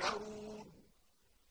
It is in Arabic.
يحشرون